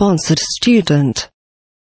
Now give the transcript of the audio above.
sponsored student.